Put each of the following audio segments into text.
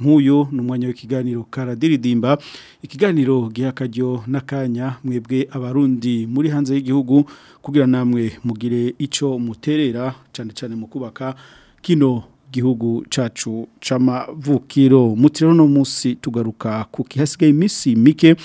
nk’uyo n’umwanya umwanya w'ikiganiro karadiridimba ikiganiro gihakajyo n'akanya mwebwe abarundi muri hanze y'igihugu kugira namwe mugire icyo muterera cyane cyane mu kubaka kino gihugu cacu c'amavukiro mutiro no musi tugaruka kuki kihasigaye iminsi mike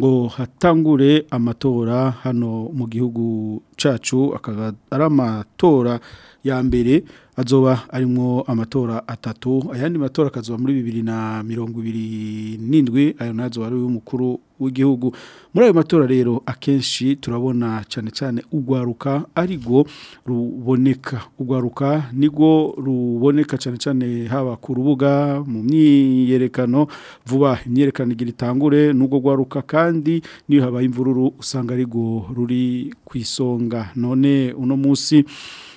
ngo hatangure amatora hano mu gihugu cacu akaba ari amatora ya mbere azoba arimo amatora atatu ayandi matora akazoba muri bibiri na mirongo ibiri n'indwi ayo nazo ari umukuru w'igihugu muri ayo matora rero akenshi turabona cyane cyane ugwaruka ariko ruboneka ugwaruka nirwo ruboneka cyane cyane haba ku rubuga mu myiyerekano vuba imyerekano igira itangure n'ubwo gwaruka kandi niyo habaye imvururu usanga ariko ruri ku isonga none uno munsi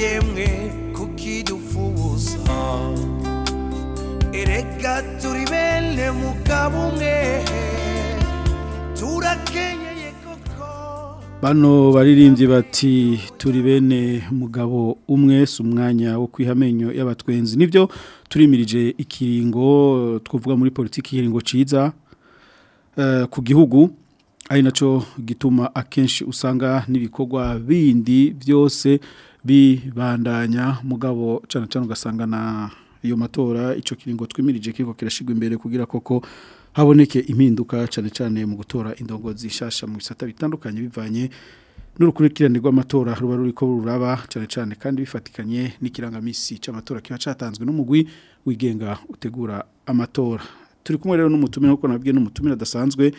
yemwe kukidufuza erega turi bene mugabo umwe turakenyeye koko bano baririmbyi bati turi bene mugabo umwe si umwanya wo kwihamenyo y'abatwenzi nibyo turimirije ikiringo twavuga muri politiki ikiringo ciza eh, ku gihugu ari nacyo gituma akenshi usanga n'ibikorwa bindi byose bibandanya mugabo cyane cyane ugasanga na iyo matora icyo kiringo twimirije kiko kirashigwa imbere kugira koko haboneke impinduka cyane cyane mu gutora indongozi zishasha mu bisata bitandukanye bivanye n'urukurikirane rw'amatora ruba ruri ko ruraba cyane cyane kandi bifatikanye n'ikirangamisi cy'amatora kiba cyatanzwe n'umugwi wigenga utegura amatora turi kumwe rero n'umutumira kuko nabwiye n’umutumire adasanzwe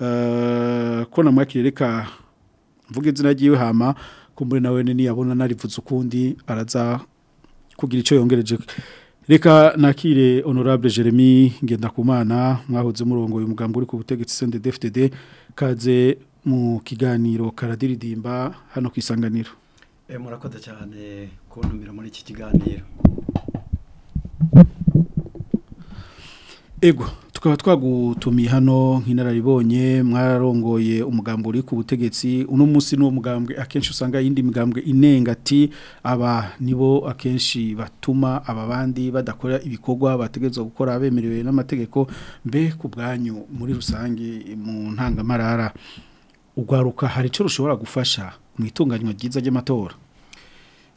eh, ko namwakirereka mvuga izina ryiwe hama kumbure nawe niyabona narivuze ukundi araza kugira icyo yongereje reka nakire honorable jeremy ngendakumana mwahoze murongo uyu mugambi uri ku butegetsi sendedefitede kaze mu kiganiro karadiridimba hano ku isanganiro e, murakoze cyane kuntumira muri iki kiganiro ego tukaba twagutumiye hano nk'inararibonye mwararongoye umugambi uri ku butegetsi uno munsi n'uwo mugambwe akenshi usanga yindi migambwe inenga ati aba nibo akenshi batuma ababandi badakora ibikorwa bategerezwa gukora bemerewe n'amategeko mbe ku bwanyu muri rusange mu ntangamarara ugaruka hari icyo rushobora gufasha mu itunganywa ryiza ry'amatora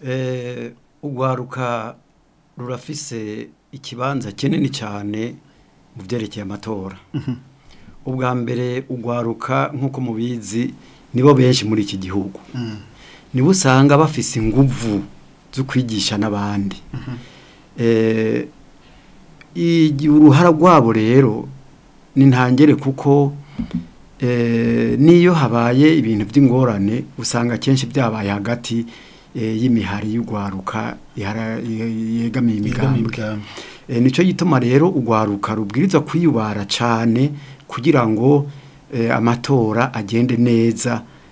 eh, ugwaruka rurafise ikibanza kinini cyane byerekeye amatora mhm. ubwa mbere ugwaruka nk'uko mubizi nibo benshi muri iki gihugu mhm. nibo usanga bafise inguvu zo kwigisha n'abandi mhm. eh, uruhara rwabo rero ni ntangere kuko eh, n'iyo habaye ibintu by'ingorane usanga akenshi byabaye hagati eh, y'imihari y'urwaruka yegamiye imigambwe Eh, nicyo gituma rero ugwaruka rubwiriza kwiyubara cyane kugira ngo eh, amatora agende neza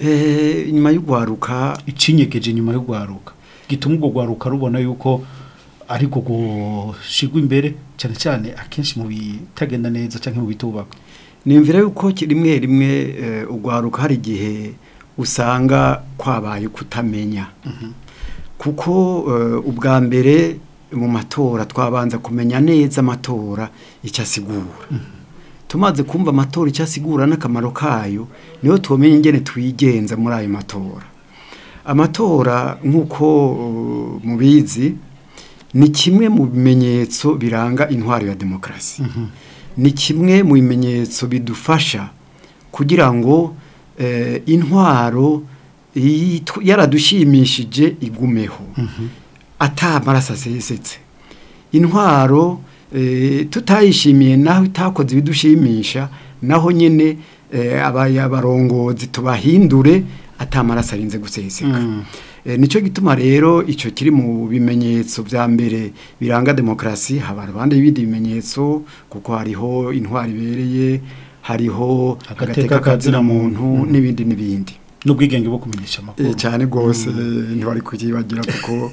Eh, nyuma yo guharuka icinyegeje nyuma yo guharuka gituma ubwo guharuka rubona yuko ariko gushigwa imbere cyane cyane akenshi mu bitagenda neza cyangwa mu bitubaka nimvira yuko rimwe rimwe eh, ugwaruka hari igihe usanga kwabaye kutamenya mhm. kuko eh, ubwa mbere mu matora twabanza kumenya neza amatora icyo asigura mhm. tumaze kumva amatora icyo asigura n'akamaro kayo niho tumenye ingene twigenza muri ayo matora amatora nk'uko uh, mubizi ni kimwe mu bimenyetso biranga intwari ya demokarasi mm-hmm. ni kimwe mu bimenyetso bidufasha kugira ngo eh, intwaro yaradushimishije igumeho mm-hmm. ata amaraso intwaro tutayishimiye naho itakoze ibidushimisha naho nyine abarongozi tubahindure atamaraso arinze guseseka mm. nicyo gituma rero icyo kiri mu bimenyetso bya mbere biranga demokrasi haba abandi b'ibindi bimenyetso kuko hariho intwari ibereye hariho agateka kazina muntu n'ibindi n'ibindi n'ubwigenge bwo kumenyesha amakuru cyane rwose mm. ntibari kuyibagira kuko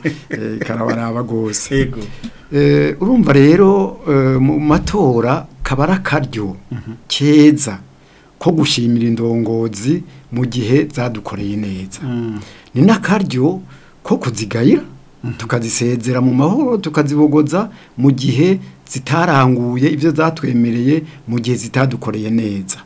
karabaraba rwose Eh, urumva rero eh, mu matora kabara karyo akaryo mhm. keza ko gushimira indongozi mu gihe zadukoreye neza mm. ni n'akaryo ko kuzigayira mhm. tukazisezera mu mahoro tukazibogoza mu gihe zitaranguye ibyo zatwemereye mu gihe zitadukoreye neza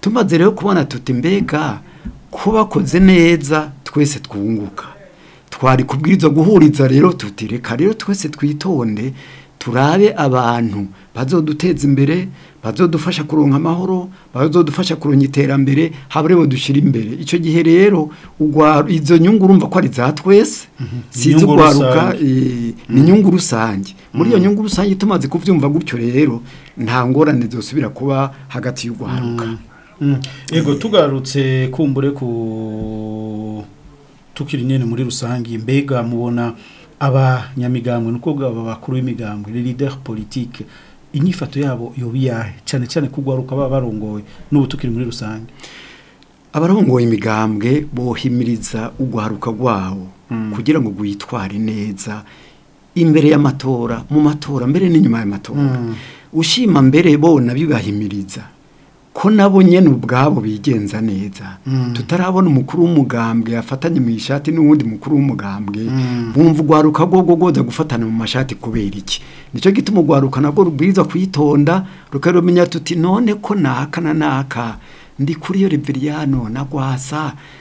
tumaze rero kubona tuti mbega ko bakoze neza twese twunguka twari kubwiriza guhuriza rero tuti reka rero twese twitonde turabe abantu bazoduteza imbere bazodufasha kuronka amahoro bazodufasha kuronka iterambere haburiwe dushyira imbere icyo gihe rero izo nyungu urumva ko ari za twese mhm. si eh, ni inyungu mhm. rusange muri iyo mhm. nyungu rusange tumaze kubyumva gutyo rero nta ngorane zosubira kuba hagati y'ugwaruka yego eh. tugarutse kumbure ku tukiri nyine muri rusange mbega mubona abanyamigambwe ni ukuvuga aba bakuru b'imigambwe ni leader politike inyifato yabo yobiyahe cyane cyane kugwaruka baba barongoye n'ubutukiri muri rusange abarongoye imigambwe bohimiriza ugwaruka rwabo hmm. kugira ngo gwitware neza imbere y'amatora mu matora mbere n'inyuma y'amatora hmm. ushima mbere bo nabyo ko nabo nyine ubwabo bigenza neza hmm. tutarabona umukuru w'umugambwe yafatanye mu ishati n'uwundi mukuru w'umugambwe hmm. bumva urwaruka rwo rwoza gufatana mu mashati kubera iki nicyo gituma urwaruka nabwo rubwiza kuyitonda rukarumenya tuti none ko naka na naka ndi kuri iyo reveriyano na gwasa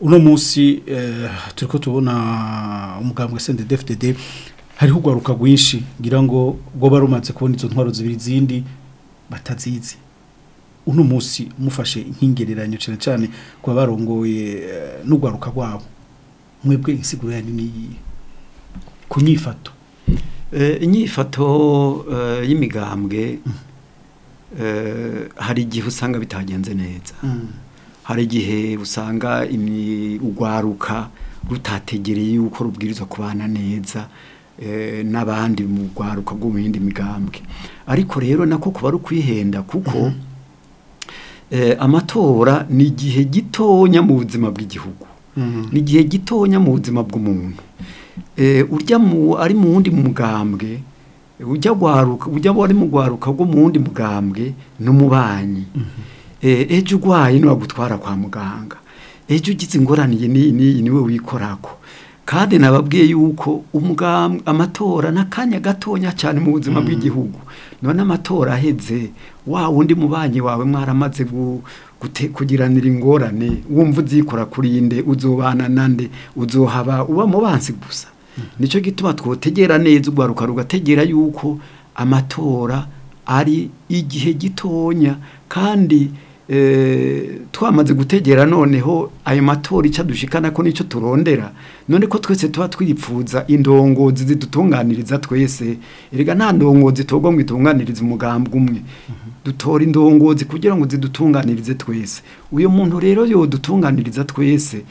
uno munsi eh, turi ko tubona umugambwe sende defudede hariho urwaruka rwinshi ngira ngo rwo barumatse kubona izo ntwaro zibiri zindi batazizi uno munsi mufashe nk'ingereranya cyane cyane kuba barongoye eh, n'urwaruka rwabo mwebwe insiguro ya nini ku eh, inyifato eh, y'imigambwe mm. hari igihe usanga bitagenze neza mm. hari igihe usanga urwaruka rutategereye yuko rubwirizwa kubana neza n'abandi mu rwaruka rwo mu yindi migambwe ariko rero nako kuba ari ukwihenda kuko mm-hmm. Eh, amatora ni igihe gitonya mu buzima bw'igihugu mm-hmm. ni igihe gitonya mu buzima bw'umuntu eh, urya ari mu wundi mugambwe ujya guharuka ujya wari mu rwaruka rwo mu wundi mugambwe n'umubanyi mm-hmm. eh, ejo urwaye ntiwagutwara kwa muganga ejo ugize ingorane iyi niwe wikorako kandi nababwiye yuko amatora akanya gatonya cyane mu buzima mm-hmm. bw'igihugu none amatora ahetse wa wundi mubanyi wawe mwaramaze kugiranira ingorane wumva uzikora kuri inde uzobana nande uzohaba uba mubanzi gusa mm-hmm. nicyo gituma twotegera neza urwaruka rugategera yuko amatora ari igihe gitonya kandi eh, twamaze gutegera noneho ayo matora icyo ko nicyo turondera none ko twese tuba twipfuza indongozi zidutunganiriza twese erega nta ndongozi itogwa ngo itunganirize umugambi umwe mm-hmm. dutora indongozi kugira ngo zidutunganirize twese uyu muntu rero yodutunganiriza twese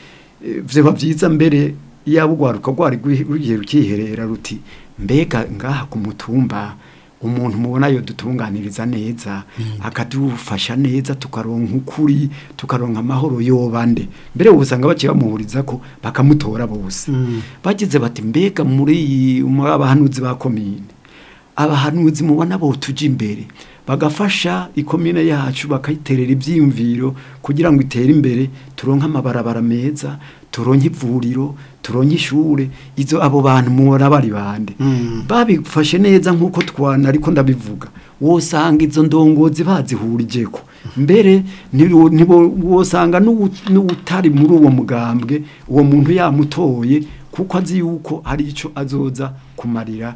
eh, byaba byiza mbere yaba urwaruka rwari rugiye rukiherera ruti mbega ngaha ku mutumba umuntu mubona yo dutunganiriza neza hmm. akadufasha neza tukaronka ukuri tukaronka amahoro yobande mbere usanga bakiye bamuhuriza ko bakamutora bose hmm. bagize bati mbega muri muri abahanuzi ba komine abahanuzi mubona bo tujya imbere bagafasha ikomine yacu bakayiterera ibyiyumviro kugira ngo itere imbere turonke amabarabara meza turonke ivuriro turonke ishure izo abo bantu muhora bari bande hmm. babifashe neza nk'uko twana ariko ndabivuga wosanga izo ndongozi bazihurijeko mbere wosanga n'utari muri uwo mugambwe uwo muntu yamutoye kuko azi yuko hari icyo azoza kumarira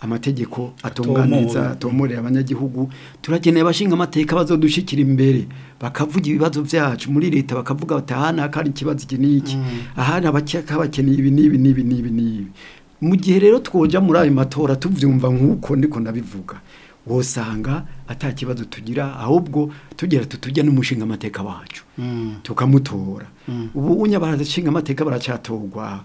amategeko atunganiza atomorera abanyagihugu turakeneye abashinga amateka bazodushyikira imbere bakavuga ibibazo byacu muri leta bakavuga bati aha nta kandi ikibazo iki n'iki mhm. aha ntabakeka bakeneye ibi n'ibi n'ibi n'ibi n'ibi mu gihe rero twojya muri ayo matora tubyumva nk'uko ndiko nabivuga wosanga atakibazo tugira ahubwo tugera tutujya n'umushinga amateka wacu mm. tukamutora mm. ubu unyabashinga amateka baracyatorwa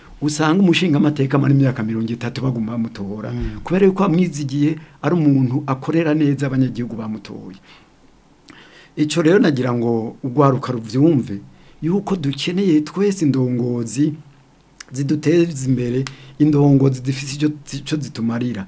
usanga umushinga amateka amara imyaka mirongo itatu baguma bamutora mm. kubera yuko amwizigiye ari umuntu akorera neza abanyagihugu bamutoye icyo rero nagira ngo urwaruka rubyumve yuko dukeneye twese indongozi ziduteza imbere indongozi zidufite icyo zitumarira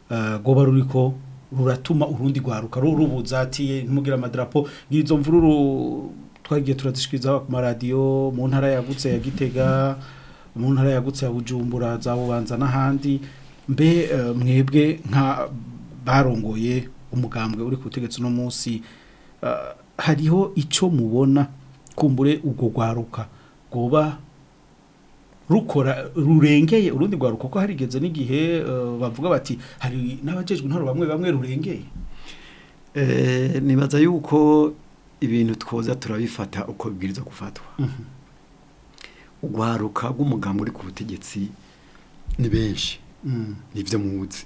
eh, goba ruri ko ruratuma urundi guharuka rurubuza ati ntimugire amadarapo ngizo mvururu twagiye turazishikiriza ku maradiyo mu ntara yagutse ya gitega mu ntara yagutse ya bujumbura za n'ahandi mbe eh, mwebwe nka barongoye umugambwe uri ku butegetsi uno eh, hariho icyo mubona kumbure ubwo rwaruka rwoba rukora rurengeye urundi rwaruka kuko harigeze n'igihe eh, bavuga bati hari n'abajejwe intwaro bamwe bamwe rurengeye nibaza yuko ibintu twoza turabifata uko bibwiriza gufatwa mhm. urwaruka rw'umuganga uri ku butegetsi ni benshi mm. nibyo muzi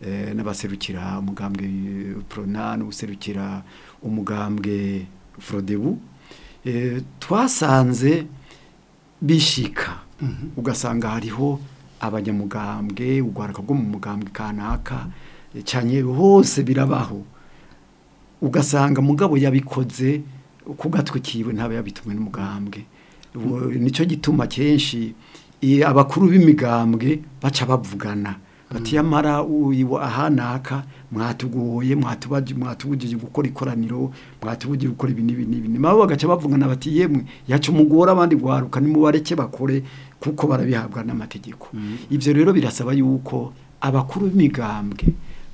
Eh, n'abaserukira umugambwe eh, poronani userukira umugambwe forodebu eh, twasanze bishyika mm-hmm. ugasanga hariho abanyamugambwe urwaraka bwo mu mugambwe kanaka cyane hose birabaho ugasanga mugabo yabikoze ku gatwe kiwe ntaba yabitumwe n'umugambwe nicyo gituma kenshi abakuru b'imigambwe baca bavugana bati yamara uyiwa aha mwatugoye mwatubaje mwatubujije gukora ikoraniro mwatubujije gukora ibi nibi nibi nabo bagaca bavungana bati yemwe yacu mugora abandi gwaruka nimubareke bakore kuko barabihabwa n'amategeko mm-hmm. ibyo rero birasaba yuko abakuru b'imigambwe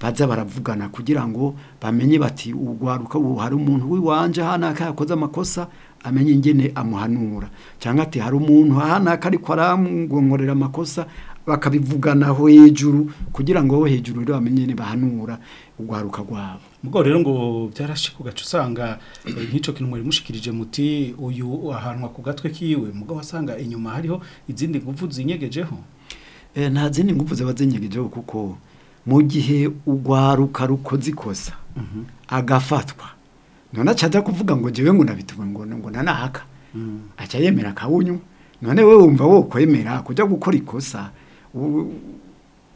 baza baravugana kugira ngo bamenye bati ugwaruka ubu hari umuntu wiwanje hanaka yakoze amakosa amenye ingene amuhanura cyangwa ati hari umuntu hanaka ariko arangongorera amakosa bakabivuganaho hejuru kugira ngo ho hejuru rero bamenye bahanura urwaruka rwabo ubwo rero ngo byarashika ugaca usanga eh, nk'icyo kintu mwari mushikirije muti uyu ahanwa ku gatwe kiwe mugabo wasanga inyuma hariho izindi ngufu zinyegejeho eh, nta zindi ngufu ziba kuko mu gihe urwaruka rukoze ikosa mhm. agafatwa none aca kuvuga ngo njyewe ngo nabituma ngo ngo nanahaka mm. aca yemera akawunywa none we wumva wo kwemera kujya gukora ikosa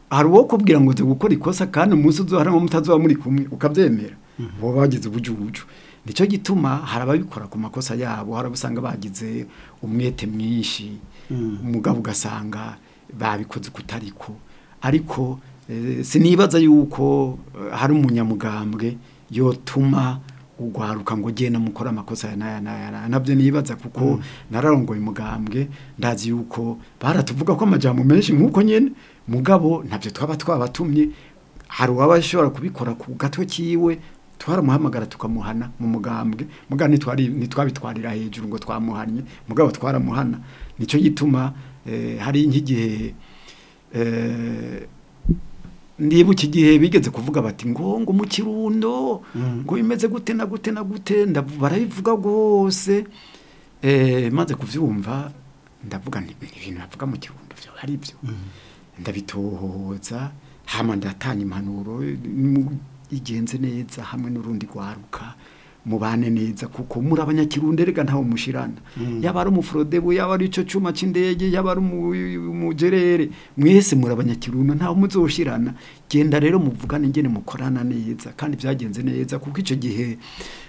hari uwo kubwira ngo nze gukora ikosa kandi umunsi uzuharamo mutazuba muri kumwe ukabyemera uwo mhm. bagize ubujubuju nicyo gituma hari ababikora ku makosa yabo hari usanga bagize umwete mwinshi mhm. umugabo ugasanga babikoze kutariko ariko eh, sinibaza yuko eh, hari umunyamugambwe yotuma guharuka ngo ugende mukora amakosa aya n'aya n'aya nabyo nibaza kuko mm. nararongoye umugambwe ndazi yuko baratuvuga ko amajyamo menshi nk'uko nyine mugabo ntabyo twaba twabatumye hari uwabashobora kubikora ku gato kiwe twaramuhamagara tukamuhana mu mugambwe muga ntitwabitwarira hejuru ngo twamuhanye mugabo twaramuhana nicyo gituma eh, hari nk'igihe eh, ndibuka gihe bigeze kuvuga bati ngo ngo mu kirundo mm. ngo bimeze gute na gute na gute barabivuga rwose eh, maze kubyumva ndavuga ibintu bavuga mu kirundo byo ari byo mm. ndabitohoza hano ndatanga impanuro igenze neza hamwe n'urundi rwaruka mubane neza kuko muri abanyakirundi rega ntawe mushirana mm. yaba ari umufurodebu yaba ari icyo cyuma cy'indege yaba ari umugerere mwese muri abanyakirundi ntawe muzoshirana genda rero muvugane ngene mukorana neza kandi byagenze neza kuko icyo gihe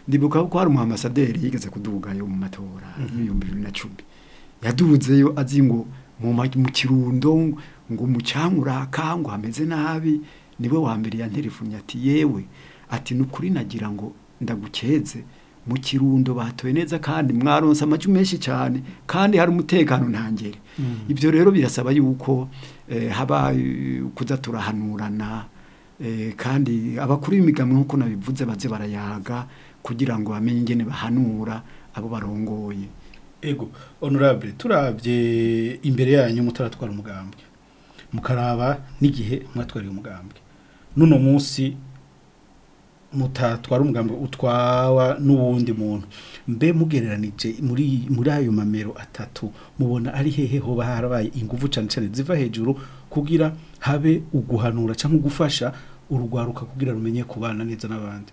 ndibuka ko hari umuhambasaderi yigeze kudugayo mu matora mm-hmm. y'ibihumbi bibiri na cumi yaduzeyo azi ngo mu kirundo ngo umucangura ngo hameze nabi niwe wa mbere yanterefonnye ati yewe ati ni ukuri nagira ngo ndagukeze mu kirundo batoye neza kandi mwaronse amajwi menshi cyane kandi hari umutekano ntangere mm. ibyo rero birasaba yuko eh, haba kuza eh, kandi abakuru b'imigambi nk'uko nabivuze baze barayaga kugira ngo bamenye ingene bahanura abo barongoye ego honorable turabye imbere yanyu mutaratwara umugambi mukaraba n'igihe mwatwariye umugambi n'uno munsi mutatwara umugambi utwawa n'uwundi muntu mbe mugereranije muri muri ayo mamero atatu mubona ari hehe ho harabaye ingufu cyane cyane ziva hejuru kugira habe uguhanura cyangwa gufasha urugwaruka kugira rumenye kubana neza n'abandi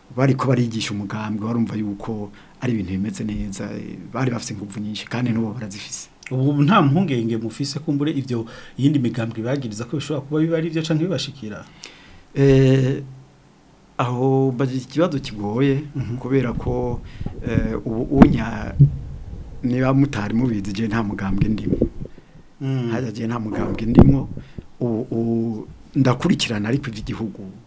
bari ko barigisha umugambi warumva yuko ari ibintu bimeze neza bari bafite ingufu nyinshi kandi n'ubu barazifise ubu nta mpungenge mufise kumbure ibyo yindi migambi bagiriza ko bishobora kuba biba ari ibyo canke bibashikira eh aho bagira ikibazo kigoye mhm. kubera ko ubu eh, unya niba mutari mubizi je nta mugambwe ndimo nta mm. je nta mugambwe ndimo ndakurikirana ariko iby'igihugu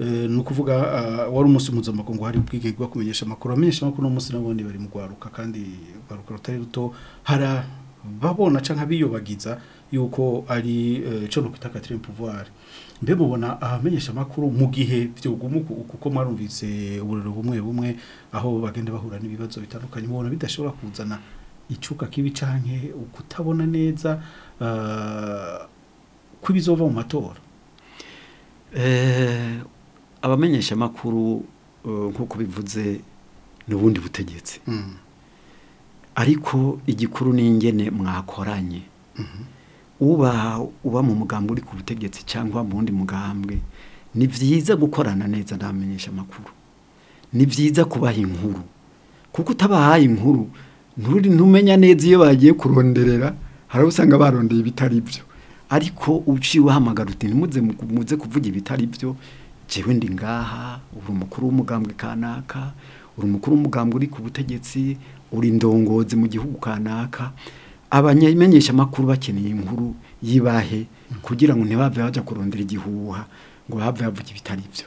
eh, ni ukuvuga ah, wari umunsi mpuzamakungu hari ubwigenge bwo kumenyesha amakuru amenyesha amakuru uno munsi bari mu rwaruka kandi urwaruka rutari ruto hara babona cyangwa biyubagiza yuko ari eh, cyo no kwita Catherine Pouvoir mbe mubona ahamenyesha makuru mu gihe byo gumuko kuko marumvitse uburero bumwe bumwe aho bagende bahura n'ibibazo bitandukanye mubona bidashobora kuzana icuka kibi canke ukutabona neza uh, eh, kwibizova mu matora eh abamenyesha makuru uh, eh, nkuko bivuze n'ubundi butegetsi mm. ariko igikuru ni ingene mwakoranye mhm. uba uba mu mugambwe uri ku butegetsi cyangwa mu wundi mugambwe ni byiza gukorana neza ntamenyesha amakuru ni byiza kubaha inkuru kuko utabahaye inkuru ntumenya neza iyo bagiye kuronderera hari aho usanga barondeye ibitari byo ariko uciye uhamagara uti muze kuvuga ibitari byo njyewe ndi ngaha uri umukuru w'umugambwe kanaka uri umukuru w'umugambwe uri ku butegetsi uri indongozi mu gihugu kanaka abamenyesha amakuru bakeneye inkuru yibahe kugira ngo ntibave bajya kurondera igihuha ngo bave bavuge ibitari byo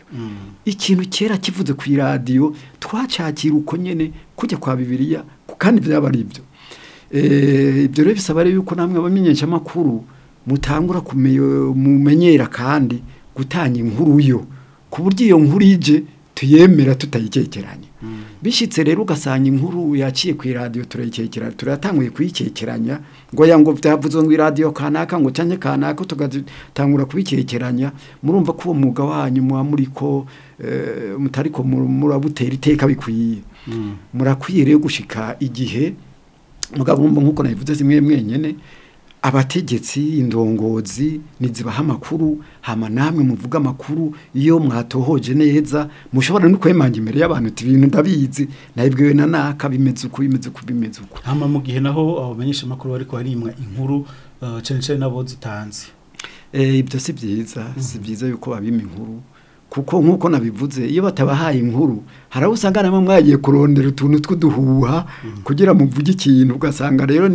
mm. ikintu kera kivuze ku iradiyo twacakira uko nyine kujya kwa bibiriya kandi byaba ari ibyo eh, ibyo rero bisaba rero yuko namwe abamenyeshamakuru mutangura mumenyera kandi gutanga inkuru yo ku buryo iyo nkuru ije tuyemera tutayikekeranya mm. bishyitse rero ugasanga inkuru yaciye ku iradiyo turayikeranya turatanguye kuyikekeranya ngo ya ngo byavuze ngo iradiyo kanaka ngo cyane kanaka tugatangura kubikekeranya murumva ko uwo mwuga wanyu muba muri ko eh, mutari ko murabutera iteka bikwiye mm. murakwiye rero gushyika igihe mugabo nk'uko nabivuze zimwe mwenyine abategetsi indongozi ntizibaha amakuru hama namwe muvuga amakuru iyo mwatohoje neza mushobora no kwemanga imbere y'abantu uti ibintu ndabizi nabibwiwe na naka bimeze uko bimeze uko bimeze uko hama mu gihe naho abamenyesha amakuru bariko barimwa inkuru eh, cyane cyane nabo zitanze eh, ibyo si byiza si mm-hmm. byiza yuko babima inkuru kuko nk'uko nabivuze iyo batabahaye inkuru hari aho usanga nabo mwagiye kurondera utuntu tw'uduhuha hmm. kugira muvuge ikintu ugasanga rero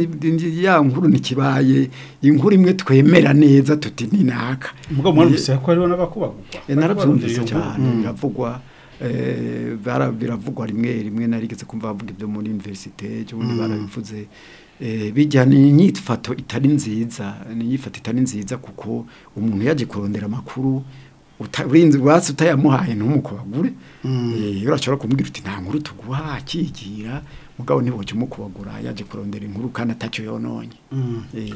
ya nkuru nikibaye inkuru imwe twemera neza tuti naka ubwo mwarumvise eh, ko hariho n'abakubagurwa eh, narabyumvise cyane biravugwa eh, biravugwa rimwe rimwe narigeze kumva bavuga ibyo muri univerisite cyangwa hmm. barabivuze bijya ni inyifato itari nziza ni inyifato itari nziza kuko umuntu yaje kurondera amakuru urinzi ubwatsi utayamuhaye ntumukubagure urashobora mm. eh, kumubwira uti nta nkuru tuguha akigira mugabo ntibujye umukubagura yaje kurondera inkuru kandi atacyo yononye mm. eh.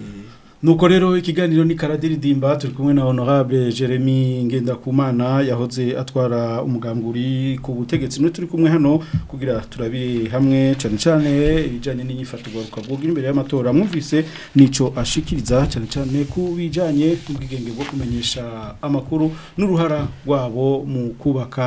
nuko rero ikiganiro ni karadiridimba turi kumwe na honorable Jeremy Ngendakumana yahoze atwara umugamburi ku butegetsi no turi kumwe hano kugira turabi hamwe cyane cyane ibijyanye n'inyifatirwa rukavuga imbere y'amatora mwumvise nicyo ashikiriza cyane cyane ku bijyanye n'ubwigenge bwo kumenyesha amakuru n'uruhara rwabo mu kubaka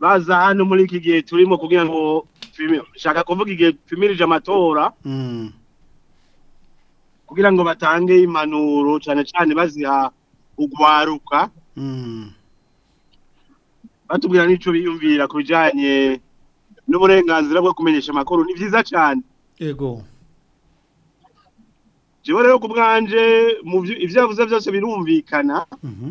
baza hano muri iki gihe turimo kugira ngo shaka kuvuga igihe tumirije amatora mm. kugira ngo batange impanuro cyane cyane baziha ugwaruka mm. batubwira n'icyo biyumvira ku bijyanye n'uburenganzira bwo kumenyesha amakuru ni byiza cyane yego jewe rero ku bwanje ibyo yavuze byose birumvikana mhm.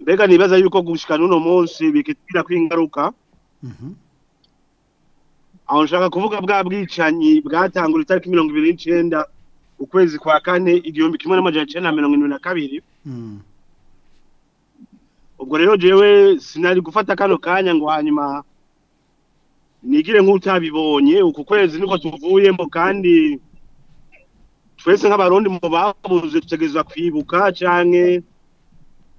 mbega nibaza yuko gushika n'uno munsi bikitwira kw'ingaruka mhm. aho nshaka kuvuga bwa bwicanyi bwatangura itariki mirongo ibiri n'icyenda ukwezi kwa kane igihumbi kimwe n'amajana icyenda na kabiri hmm. ubwo rero jewe sinari gufata kano kanya ngo hanyuma nigire nk'utabibonye uku kwezi niko tuvuyemo kandi twese nk'abarundi mu babuze dutegerezwa kwibuka cyane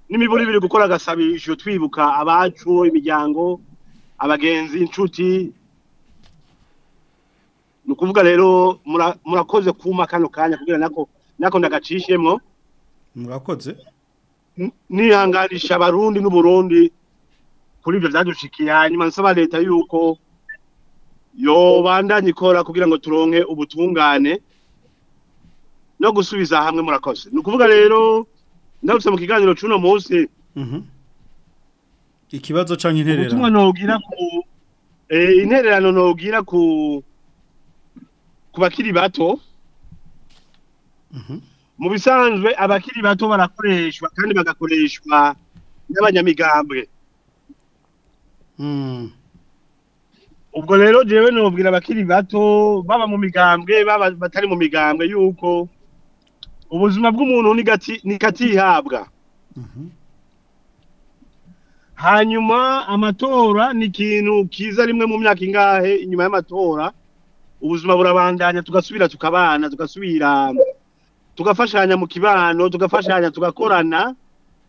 n'imibura ibiri gukora agasabisho twibuka abacu imiryango abagenzi inshuti ni rero murakoze kuma kano kanya kugira nako nako ndagacishemwo murakoze nihanganisha abarundi n'uburundi kuri ibyo byadushikiye hanyuma nsaba leta yuko yobandanye ikora kugira ngo turonke ubutungane no gusubiza hamwe murakoze ni ukuvuga rero ndabutse mu kiganiro cy'uno munsi mhm. ikibazo cyangwa intererano eh, intererano ntugira ku ku bakiri bato mhm. mu bisanzwe abakiri bato barakoreshwa kandi bagakoreshwa n'abanyamigambwe hmm. ubwo rero jewe nubwira abakiri bato baba mu migambwe baba batari mu migambwe yuko ubuzima bw'umuntu nikatihabwa mhm. hanyuma amatora ni ikintu kiza rimwe mu myaka ingahe inyuma y'amatora ubuzima burabandanya tugasubira tukabana tugasubira tugafashanya mu kibano tugafashanya tugakorana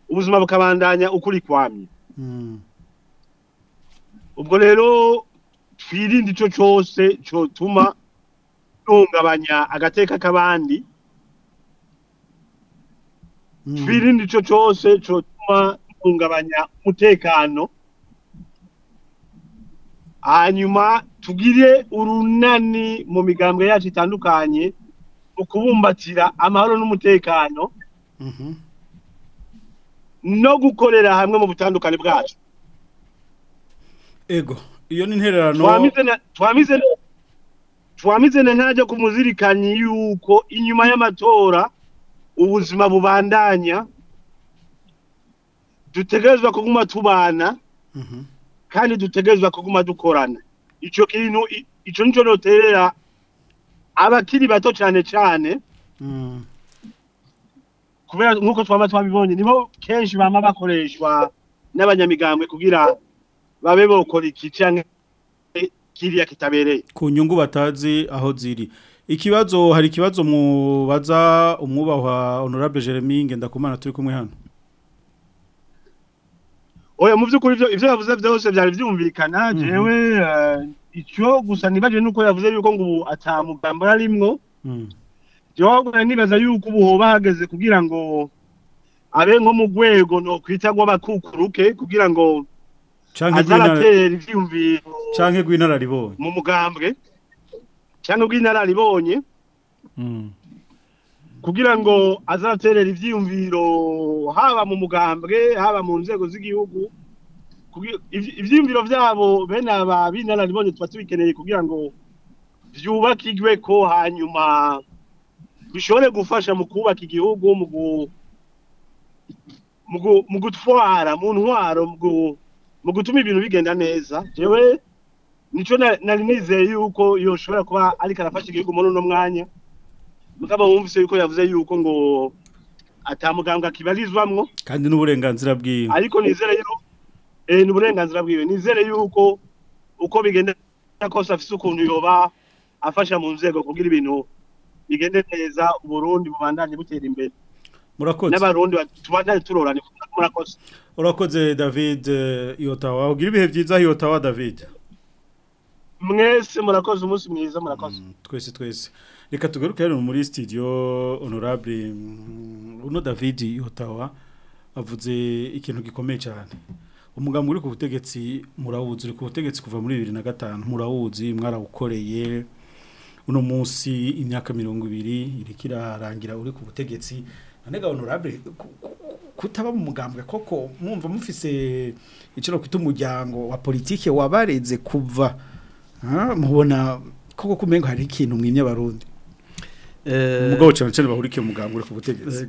ubuzima bukabandanya ukuri kwamye hmm. ubwo rero twirinde icyo cyose cyotuma tungabanya agateka k'abandi hmm. twirinde icyo cyose cyotuma duhungabanya umutekano hanyuma tugire urunani mu migambwe yacu itandukanye mu amahoro n'umutekano mhm. no gukorera hamwe mu butandukane bwacu ego iyo ni intererano twamizene ntaje kumuzirikanyi yuko inyuma y'amatora ubuzima bubandanya dutegerezwa kuguma tubana mhm. kandi dutegerezwa kuguma dukorana icyo kintu icyo nicyo noterera abakiri bato cyane cyane mm. kubera nk'uko twaba twabibonye nibo kenshi baba bakoreshwa n'abanyamigambwe kugira babe bokora iki cyangwa kiriya kitabereye ku nyungu batazi aho ziri ikibazo hari ikibazo mubaza umwubaha honorable jeremy kumana turi kumwe hano oya mu by'ukuri ibyo yavuze byose byari byumvikana mhm. jewe eh, icyo gusa nibajije nuko yavuze yuko ngo ubu atamugambo yarimwo mhm. jogora nibaza yuko ubu hoba kugira ngo abe nko mu rwego no kwita rw'abakukuruke kugira ngo azaratera ivyumviro canke rw'inararibonye mu mugambwe canke rw'inararibonye mhm. kugira ngo azaterera ibyiyumviro haba mu mugambwe haba mu nzego z'igihugu ibyiyumviro byabo bene aba binararibonye tuba tubikeneye kugira ngo byubake igwe ko hanyuma bishobore gufasha mu kubaka igihugu mu gutwara mu ntwaro mu gutuma ibintu bigenda neza yewe nicyo nari nizeye yuko iyo shobora kuba ariko arafasha igihugu muri uno mwanya mugabo mwumvise yuko yavuze yuko ngo atamugambwa kibarizwamwo kandi n'uburenganzira bwiwe ariko nizere yuko eh n'uburenganzira bwiwe nizere yuko uko bigenda kose afise ukuntu yoba afasha mu nzego kugira ibintu bigende neza uburundi bubandanye butera imbere murakoze n'abarundi tubandanye turorane murakoze urakoze David eh, Yotawa ugira ibihe byiza Yotawa David mwese murakoze umunsi mwiza murakoze mm, twese twese reka tugaruke hano muri studio honorable mm, uno David Yotawa avuze ikintu gikomeye cyane umugambi uri ku butegetsi murawuzi uri ku butegetsi kuva muri bibiri na gatanu murawuzi mwarawukoreye uno munsi imyaka mirongo ibiri iriko uri ku butegetsi none ga honorable kutaba mu mugambwe koko mwumva mufise iciro kwita umuryango wa politike wabareze kuva ah, mubona koko kumengo hari ikintu mwimye abarundi umugabo eh, cyane cyane bahurikiye umugambwe uri ku butegetsi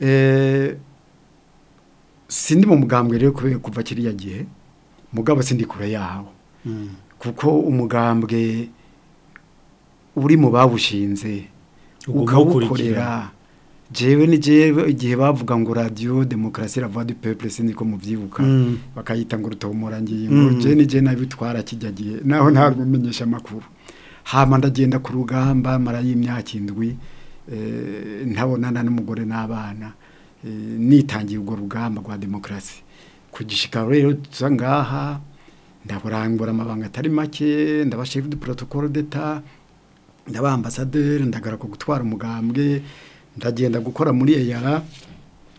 eh, sindi mu mugambwe rero kubera kuva kiriya gihe mugabo sindi kure yawo mm. kuko umugambwe uri mu bawushinze ukawukorera jewe ni jewe igihe bavuga ngo radio demokrasi la voix du peuple siniko muvyibuka mm. bakayita ngo rutomora ngiye ngo mm. je ni je nabitwara kijya gihe naho nta bimenyesha makuru hama ndagenda ku rugamba mara y'imyaka indwi eh ntabonana n'umugore n'abana eh, nitangiye ubwo rugamba rwa demokrasi kugishika rero tuza ngaha ndaburangura amabanga atari make ndabashef du protocole d'etat ndabambasaderi ndagara ko gutwara umugambwe ndagenda gukora muri eyara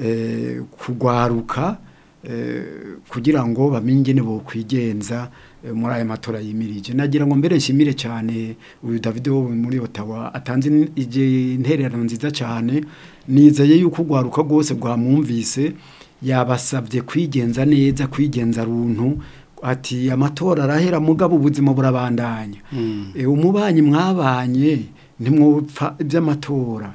Eh, kugwaruka eh, kugira ngo bamenye ingene kwigenza eh, muri aya matora yimirije nagira ngo mbere nshimire cyane uyu David wo muri Ottawa atanze intererano nziza cyane nizeye yuko ugwaruka rwose rwamwumvise yabasabye kwigenza neza kwigenza runtu ati amatora arahera mugabo ubuzima burabandanya hmm. umubanyi mwabanye ntimwupfa by’amatora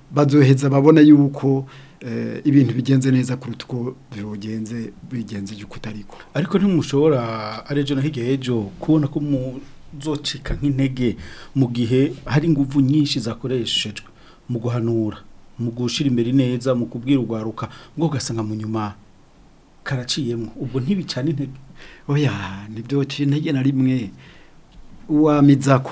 bazoheza babona yuko eh, ibintu bigenze neza kuruta uko bigenze bigenze igihe ariko ntimushobora ari ejo na hirya kubona ko zocika nk'intege mu gihe hari nguvu nyinshi zakoreshejwe mu guhanura mu gushira imbere neza mu kubwira urwaruka ngo ugasanga mu nyuma karaciyemo ubwo ntibicane intege oya nibyo uciye intege na rimwe wamiza ko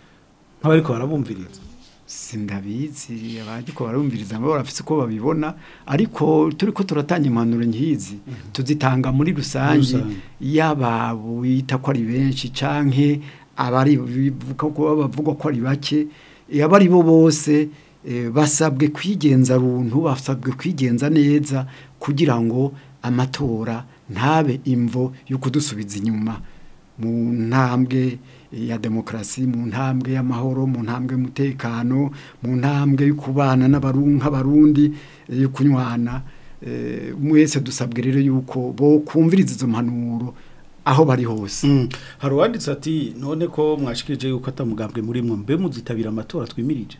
nk'abariko barabumviriza sindabizi abariko barumviriza nabo barafise uko babibona ariko turi ko turatanga impanuro nkizi mhm. tuzitanga muri rusange yaba bita ko ari benshi canke abari bavugwa ko ari bake eh, ari bo bose eh, basabwe kwigenza runtu basabwe kwigenza neza kugira ngo amatora ntabe imvo yo kudusubiza inyuma mu ntambwe ya demokrasi mu ntambwe y'amahoro mu ntambwe y'umutekano mu ntambwe yo kubana n'abarundi eh, yo kunywana eh, wese dusabwe rero yuko bo kumviriza izo mpanuro aho bari hose mm. hari uwanditse ati none ko mwashikije yuko atamugambwe muri mwe mbe muzitabira amatora twimirije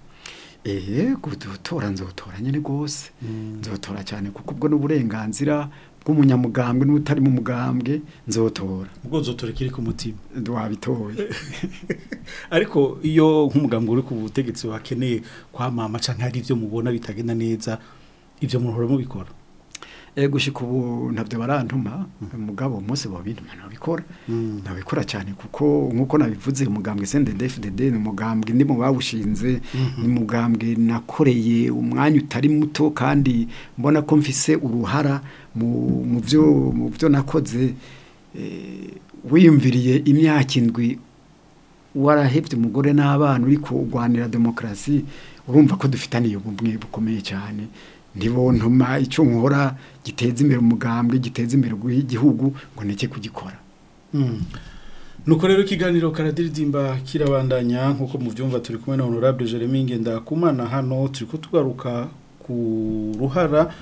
ehe gutora nzotora nyine rwose mm. nzotora cyane kuko ubwo n'uburenganzira bw'umunyamugambwe n'utari mu mugambwe nzotora ubwo nzotora kiri ku mutima wabitoye ariko iyo nk'umugambwe uri ku butegetsi wakeneye kwamamaca nk'ari ibyo mubona bitagenda neza ibyo muhora mubikora Eh, gushyika ubu ntabyo barantuma mm-hmm. umugabo umunsi babintuma nabikora mm. nabikora cyane kuko nk'uko nabivuze umugambwe sendedefudede ni umugambwe ndi mu bawushinze mm-hmm. ni umugambwe nakoreye umwanya utari muto kandi mbona ko mfise uruhara mu byo mu byo nakoze eh, wiyumviriye imyaka indwi warahebye umugore n'abana uri kurwanira demokarasi urumva ko dufitaniye ubumwe bukomeye cyane ntibontuma icyo nkora giteza imbere umugambwe giteza imbere igihugu ngo neke kugikora hmm. nuko rero ikiganiro karadiridimba kirabandanya nk'uko byumva turi kumwe na honorable jeremy kumana hano turi kutugaruka ku ruhara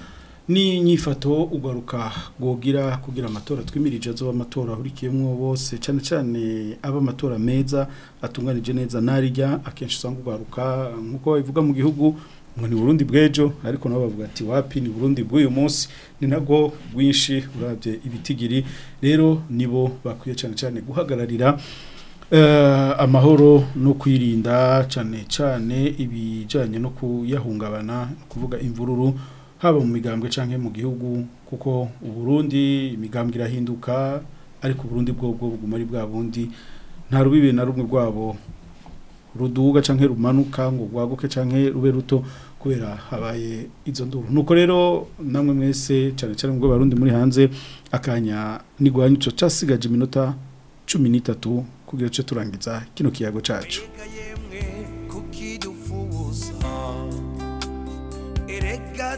n'inyifato ugaruka gogira kugira amatora twimirije azoba amatora ahurikiyemo bose cyane cyane aba amatora meza atunganije neza narijya akenshi usanga ugaruka nk'uko babivuga mu gihugu ngo ni Burundi bw'ejo ariko nabo bavuga ati wapi ni Burundi bw'uyu munsi ni nago bwinshi urabye ibitigiri rero nibo bakwiye cyane cyane guhagararira eh, amahoro no kwirinda cyane cyane ibijyanye no kuyahungabana kuvuga imvururu haba mu migambwe canke mu gihugu kuko uburundi imigambwe irahinduka ariko uburundi bwo bwo buguma bwa bundi nta rubibi na rumwe rwabo ruduga canke rumanuka ngo rwaguke canke rube ruto kubera habaye izo nduru nuko rero namwe mwese cyane cyane ngo barundi muri hanze akanya nigwanyu cyo casigaje iminota 13 kugira cyo turangiza kino kiyago cacu erega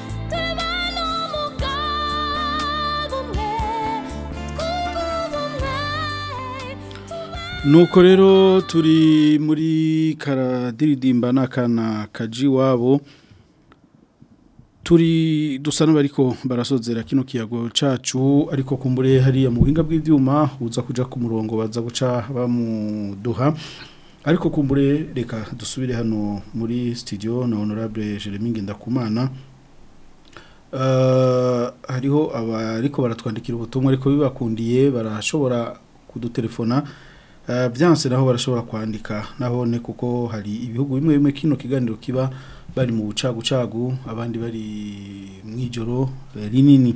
nuko rero turi muri karadiridimba n'akana kaji wabo turi dusa n'abariko barasozera kino kiyago cacu ariko kumbure hariya mu buhinga bw'ivyuma uza kuja ku murongo baza guca bamuduha ariko kumbure reka dusubire hano muri studio na honorable Jeremy Ngendakumana uh, aba ariko baratwandikira ubutumwa ariko bibakundiye barashobora kudutelefona uh, byanse naho barashobora kwandika nabone kuko hari ibihugu bimwe bimwe kino kiganiro kiba bari mu bucagucagu abandi bari mu ijoro eh, rinini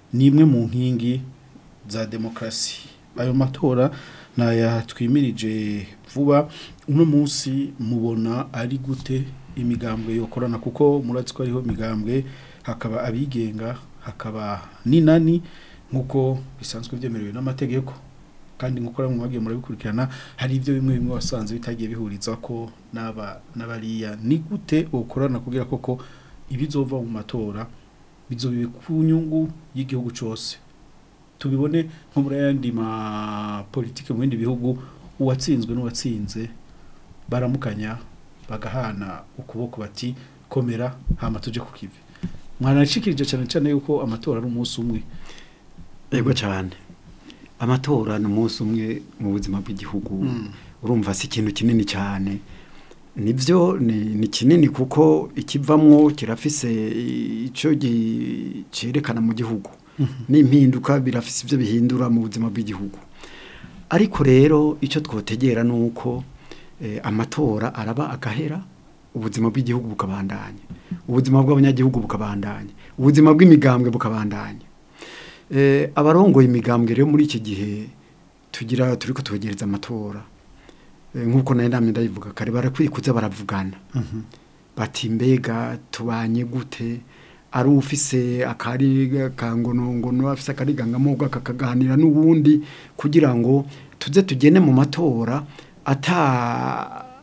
ni imwe mu nkingi za demokarasi ayo matora twimirije vuba uno munsi mubona ari gute imigambwe yokorana kuko muratsi ko ariho migambwe hakaba abigenga hakaba n'inani nk'uko bisanzwe byemerewe n'amategeko kandi nk'uko bamwe bagiye murabikurikirana hari ibyo bimwe bimwe wasanze bitagiye bihuriza ko naba n'abariya ni gute ukorana kugira koko ibizova mu matora bizobiwe ku nyungu y'igihugu cyose tubibone nko muri ayandi politiki mu bindi bihugu uwatsinzwe n'uwatsinze baramukanya bagahana ukuboko bati komera hama tuje ku kivi mwanashikirije cyane cyane yuko amatora ari umunsi umwe yego cyane amatora ni umunsi umwe mu buzima bw'igihugu hmm. urumva si ikintu kinini cyane nibyo ni kinini kuko ikivamo kirafise icyo cyerekana mu gihugu n'impinduka birafise ibyo bihindura mu buzima bw'igihugu ariko rero icyo twotegera ni uko eh, amatora araba agahera ubuzima bw'igihugu bukabandanya ubuzima bw'abanyagihugu bukabandanye ubuzima bw'imigambwe bukabandanya eh, abarongoye imigambwe rero muri iki gihe tugira turi kutugereza amatora eh, nk'uko nayo namwe ndayivuga kare barakwiye kuza baravugana mhm. bati mbega tubanye gute ari ufise akari kangonongono afise akarigangamuga akakaganira n'ubundi kugira ngo tuze tugene mu matora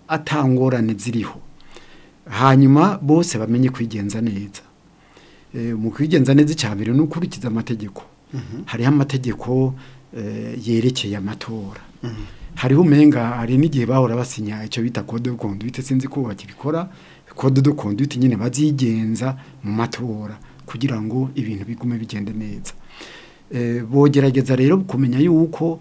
atangorane ziriho hanyuma bose bamenye kwigenza neza eh, mu kwigenza neza icya mbere ni amategeko mhm. hariho amategeko eh, yerekeye amatora mhm. hariho umenga hari n'igihe bahora basinya icyo bita code of conduct sinzi ko bakibikora kode do conduite nyine bazigenza mu matora kugira ngo ibintu bigume bigende neza eh, bogerageza rero kumenya yuko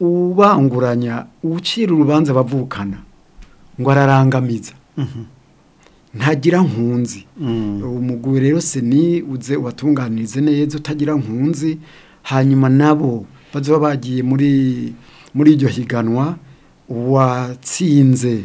ubanguranya ucira urubanza bavukana ngo ararangamiza mhm. ntagira nkunzi mm. umugore rero ni uze watunganize neza utagira nkunzi hanyuma nabo bazoba bagiye muri muri iryo higanwa uwatsinze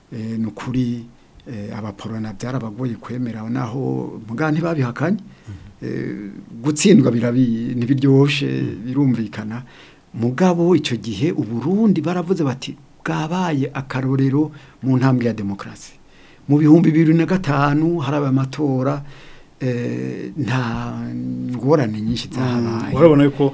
eh, ni ukuri eh, abaporona byarabagoye kwemera naho muganga ntibabihakanye mm-hmm. gutsindwa ntibiryoshye birumvikana mugabo icyo gihe uburundi baravuze bati bwabaye akarorero mu ntambwe ya demokarasi mu bihumbi bibiri na gatanu haraba amatora eh, nta ngorane nyinshi zahabaye mm. urabona ko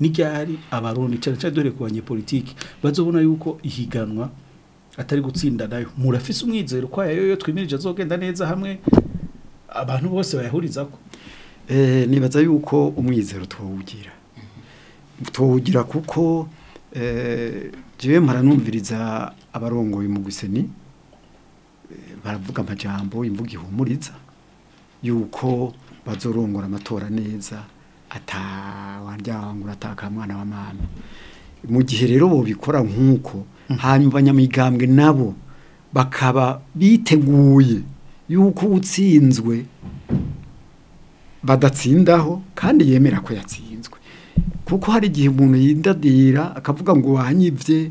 n'iryari abarundi cyane cyane dore ku banyepolitiki bazobona yuko ihiganwa atari gutsinda nayo murafise umwizero ko yayo yo twimirije azogenda neza hamwe abantu bose bayahuriza ko eh, nibaza yuko umwizero twawugira tuwugira kuko njyewe eh, mparanumviriza abarongoye mu guseni eh, baravuga amajyambere imvuga ihumuriza yuko bazorongora amatora neza atawaryangura ataka mwana wa mama mu gihe rero bobikora nk'uko hanyuma banyamigambwe nabo bakaba biteguye yuko utsinzwe badatsindaho kandi yemera ko yatsinzwe kuko hari igihe umuntu yindadira akavuga ngo wanyibye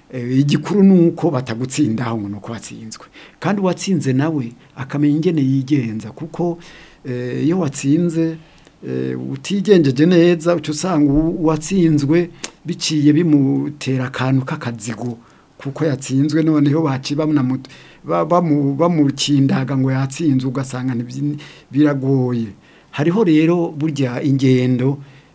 eh, igikuru nuko batagutsinda aho umuntu uko watsinzwe kandi uwatsinze nawe akamenya ingene yigenza kuko eh, iyo watsinze utigenjeje neza uca usanga watsinzwe biciye bimutera akantu k'akazigo kuko yatsinzwe noneho baciye bamukindaga ngo yatsinze ugasanga biragoye hariho rero burya ingendo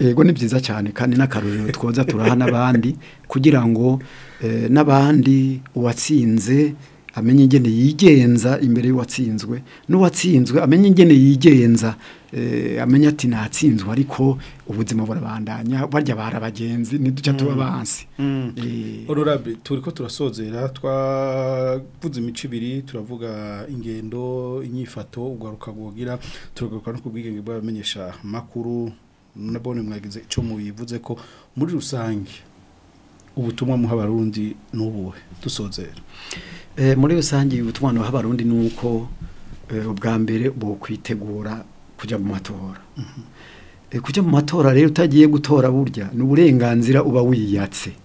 yego ni byiza cyane kandi n'akaruriro twoza turaha n'abandi kugira ngo eh, n'abandi uwatsinze amenye ingene yigenza imbere y'uwatsinzwe n'uwatsinzwe amenye ingene yigenza eh, amenye ati natsinzwe ariko ubuzima burabandanya barya barabagenzi bagenzi ntiduce tuba mm. bansi ururabi mm. eh. turi ko turasozera twavuze imico ibiri turavuga ingendo inyifato ugaruka bwogira turagaruka no ku bwigenge bw'abamenyesha makuru na bone mwagize icyo mubivuze ko muri rusange ubutumwa muha abarundi nubuwe dusozera eh, muri rusange ubutumwa muha abarundi ni uko eh, ubwa mbere kwitegura kujya mu matora mhm. eh, kujya mu matora rero utagiye gutora burya ni uburenganzira uba wiyatse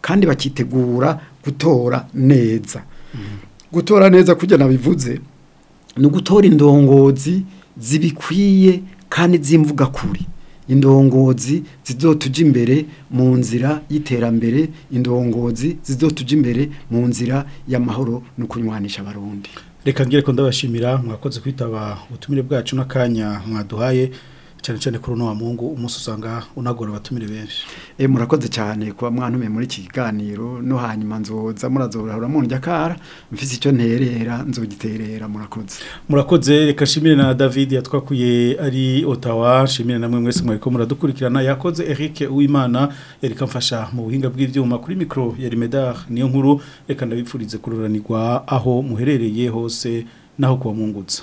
kandi bakitegura gutora neza mm-hmm. gutora neza kujya nabivuze ni gutora indongozi zibikwiye kandi zimvuga kuri indongozi zizotujya imbere mu nzira y'iterambere indongozi zizotujya imbere mu nzira y'amahoro no kunywanisha abarundi reka ngire ko ndabashimira mwakoze kwitaba ubutumire bwacu n'akanya mwaduhaye cyane cyane kuri uno mungu umunsi unagora abatumire benshi eh murakoze cyane kuba mwantumiye muri iki kiganiro no hanyuma nzoza murazorahura mu njakara mfise icyo nterera nzogiterera murakoze murakoze reka shimire na David yatwakuye ari Ottawa shimire namwe mwese mwari ko muradukurikirana yakoze Eric Uwimana Eric mfasha mu buhinga bw'ivyuma kuri micro yari Rimedar niyo nkuru reka ndabipfurize kururanirwa aho muherereye hose naho kuwa mungutsa